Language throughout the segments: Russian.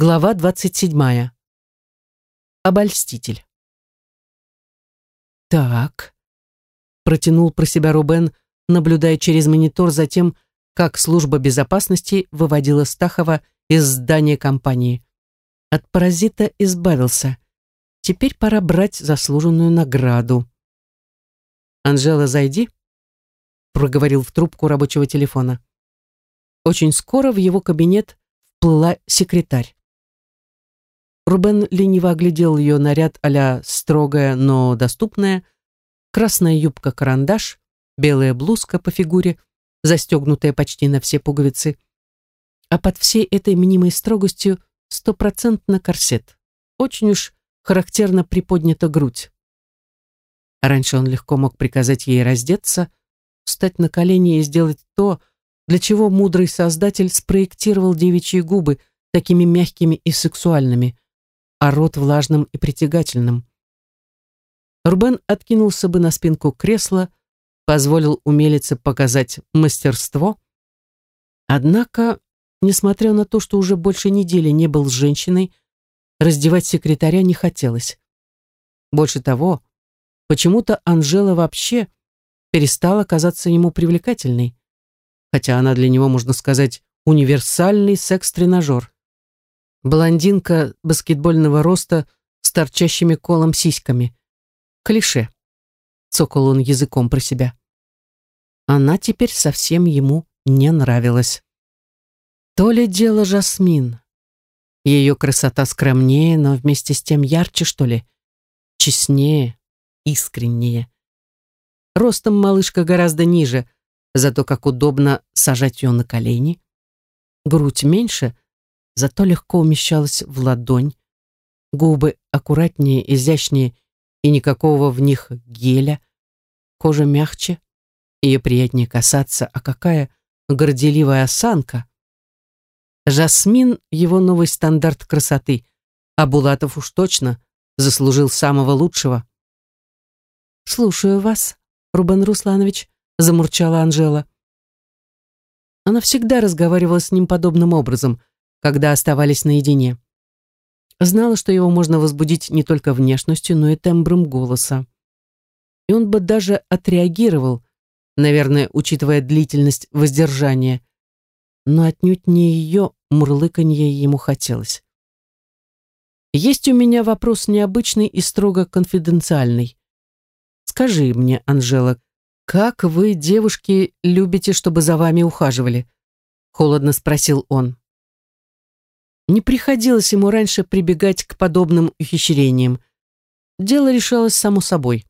Глава 27. Обольститель. «Так», — протянул про себя Рубен, наблюдая через монитор за тем, как служба безопасности выводила Стахова из здания компании. От паразита избавился. Теперь пора брать заслуженную награду. «Анжела, зайди», — проговорил в трубку рабочего телефона. Очень скоро в его кабинет вплыла секретарь. Рубен лениво оглядел ее наряд а строгая, но доступная, красная юбка-карандаш, белая блузка по фигуре, застегнутая почти на все пуговицы, а под всей этой мнимой строгостью стопроцентно корсет. Очень уж характерно приподнята грудь. Раньше он легко мог приказать ей раздеться, встать на колени и сделать то, для чего мудрый создатель спроектировал девичьи губы такими мягкими и сексуальными – а рот влажным и притягательным. Рубен откинулся бы на спинку кресла, позволил умелице показать мастерство. Однако, несмотря на то, что уже больше недели не был с женщиной, раздевать секретаря не хотелось. Больше того, почему-то Анжела вообще перестала казаться ему привлекательной, хотя она для него, можно сказать, универсальный секс-тренажер. Блондинка баскетбольного роста с торчащими колом сиськами. Клише. Цокал он языком про себя. Она теперь совсем ему не нравилась. То ли дело Жасмин. Ее красота скромнее, но вместе с тем ярче, что ли. Честнее, искреннее. Ростом малышка гораздо ниже, зато как удобно сажать ее на колени. Грудь меньше — зато легко умещалась в ладонь. Губы аккуратнее, изящнее и никакого в них геля. Кожа мягче, ее приятнее касаться, а какая горделивая осанка. Жасмин — его новый стандарт красоты, а Булатов уж точно заслужил самого лучшего. «Слушаю вас, Рубен Русланович», — замурчала Анжела. Она всегда разговаривала с ним подобным образом, когда оставались наедине. Знала, что его можно возбудить не только внешностью, но и тембром голоса. И он бы даже отреагировал, наверное, учитывая длительность воздержания, но отнюдь не ее мурлыканье ему хотелось. Есть у меня вопрос необычный и строго конфиденциальный. Скажи мне, Анжела, как вы, девушки, любите, чтобы за вами ухаживали? Холодно спросил он. Не приходилось ему раньше прибегать к подобным ухищрениям. Дело решалось само собой.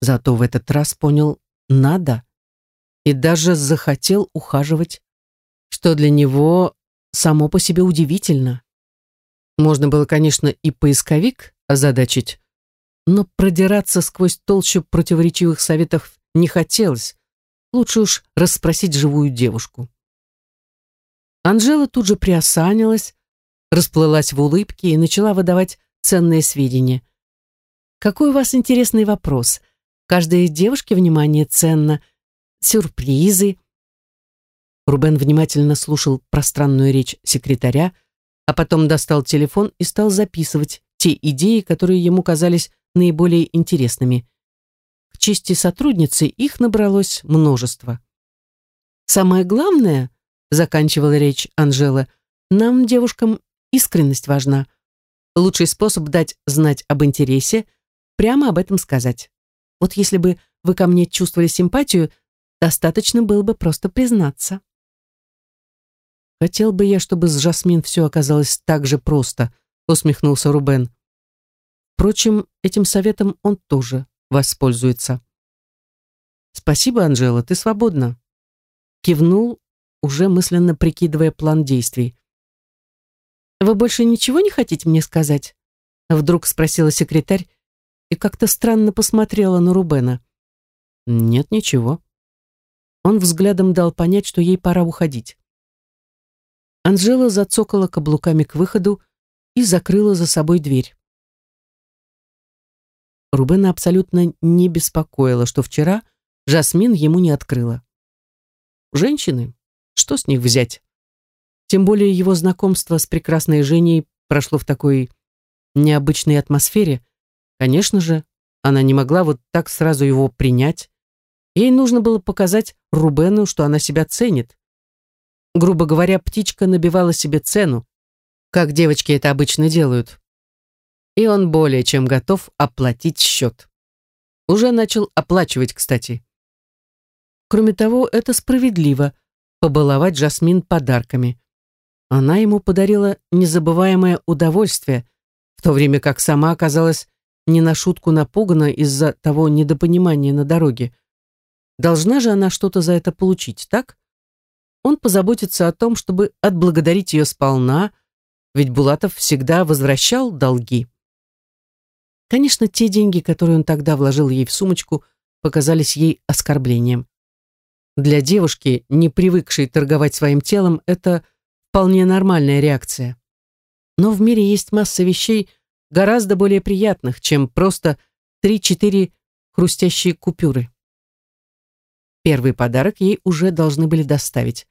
Зато в этот раз понял «надо» и даже захотел ухаживать, что для него само по себе удивительно. Можно было, конечно, и поисковик озадачить, но продираться сквозь толщу противоречивых советов не хотелось. Лучше уж расспросить живую девушку. Анжела тут же приосанилась, расплылась в улыбке и начала выдавать ценные сведения. «Какой у вас интересный вопрос. Каждой девушке внимание ценно. Сюрпризы». Рубен внимательно слушал пространную речь секретаря, а потом достал телефон и стал записывать те идеи, которые ему казались наиболее интересными. К чести сотрудницы их набралось множество. «Самое главное», заканчивала речь Анжела, нам, девушкам, искренность важна. Лучший способ дать знать об интересе – прямо об этом сказать. Вот если бы вы ко мне чувствовали симпатию, достаточно было бы просто признаться. Хотел бы я, чтобы с Жасмин все оказалось так же просто, усмехнулся Рубен. Впрочем, этим советом он тоже воспользуется. Спасибо, Анжела, ты свободна. Кивнул уже мысленно прикидывая план действий. «Вы больше ничего не хотите мне сказать?» Вдруг спросила секретарь и как-то странно посмотрела на Рубена. «Нет, ничего». Он взглядом дал понять, что ей пора уходить. Анжела зацокала каблуками к выходу и закрыла за собой дверь. Рубена абсолютно не беспокоило, что вчера Жасмин ему не открыла. Женщины что с них взять? Тем более его знакомство с прекрасной Женей прошло в такой необычной атмосфере. Конечно же, она не могла вот так сразу его принять. Ей нужно было показать Рубену, что она себя ценит. Грубо говоря, птичка набивала себе цену, как девочки это обычно делают. И он более чем готов оплатить счет. Уже начал оплачивать, кстати. Кроме того, это справедливо – побаловать Жасмин подарками. Она ему подарила незабываемое удовольствие, в то время как сама оказалась не на шутку напугана из-за того недопонимания на дороге. Должна же она что-то за это получить, так? Он позаботится о том, чтобы отблагодарить ее сполна, ведь Булатов всегда возвращал долги. Конечно, те деньги, которые он тогда вложил ей в сумочку, показались ей оскорблением. Для девушки, не привыкшей торговать своим телом, это вполне нормальная реакция. Но в мире есть масса вещей, гораздо более приятных, чем просто 3-4 хрустящие купюры. Первый подарок ей уже должны были доставить.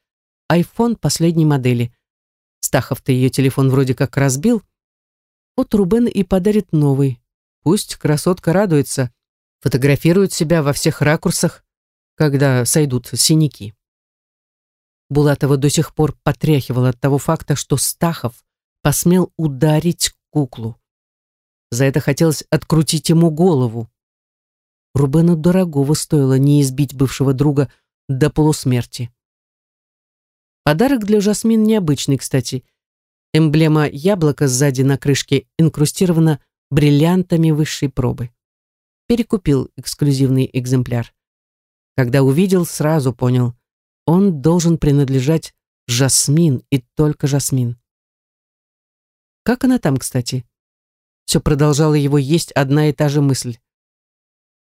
Айфон последней модели. Стахов-то ее телефон вроде как разбил. Вот Рубен и подарит новый. Пусть красотка радуется, фотографирует себя во всех ракурсах, когда сойдут синяки. Булатова до сих пор потряхивала от того факта, что Стахов посмел ударить куклу. За это хотелось открутить ему голову. Рубену дорогого стоило не избить бывшего друга до полусмерти. Подарок для Жасмин необычный, кстати. Эмблема яблока сзади на крышке инкрустирована бриллиантами высшей пробы. Перекупил эксклюзивный экземпляр. Когда увидел, сразу понял, он должен принадлежать Жасмин и только Жасмин. Как она там, кстати? Все продолжала его есть одна и та же мысль.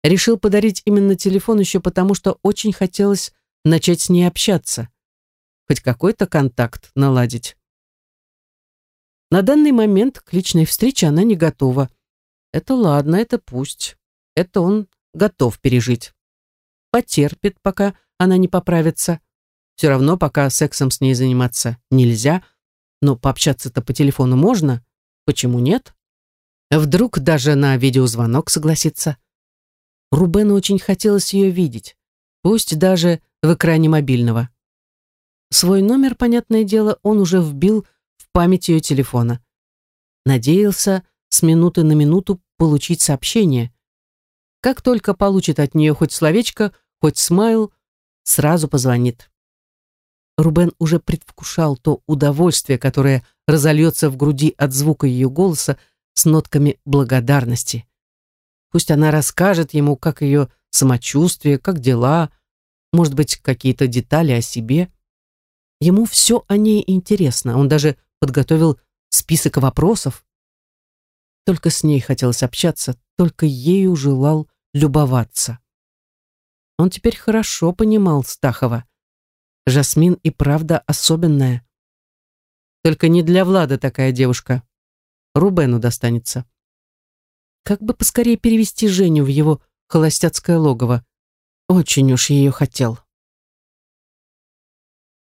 Решил подарить именно телефон еще потому, что очень хотелось начать с ней общаться. Хоть какой-то контакт наладить. На данный момент к личной встрече она не готова. Это ладно, это пусть. Это он готов пережить потерпит, пока она не поправится. Все равно пока сексом с ней заниматься нельзя, но пообщаться-то по телефону можно. Почему нет? Вдруг даже на видеозвонок согласится. Рубену очень хотелось ее видеть, пусть даже в экране мобильного. Свой номер, понятное дело, он уже вбил в память ее телефона. Надеялся с минуты на минуту получить сообщение. Как только получит от нее хоть словечко, хоть смайл, сразу позвонит. Рубен уже предвкушал то удовольствие, которое разольется в груди от звука ее голоса с нотками благодарности. Пусть она расскажет ему, как ее самочувствие, как дела, может быть, какие-то детали о себе. Ему все о ней интересно, он даже подготовил список вопросов. Только с ней хотелось общаться, только ею желал любоваться. Он теперь хорошо понимал Стахова. Жасмин и правда особенная. Только не для Влада такая девушка. Рубену достанется. Как бы поскорее перевести Женю в его холостяцкое логово. Очень уж ее хотел.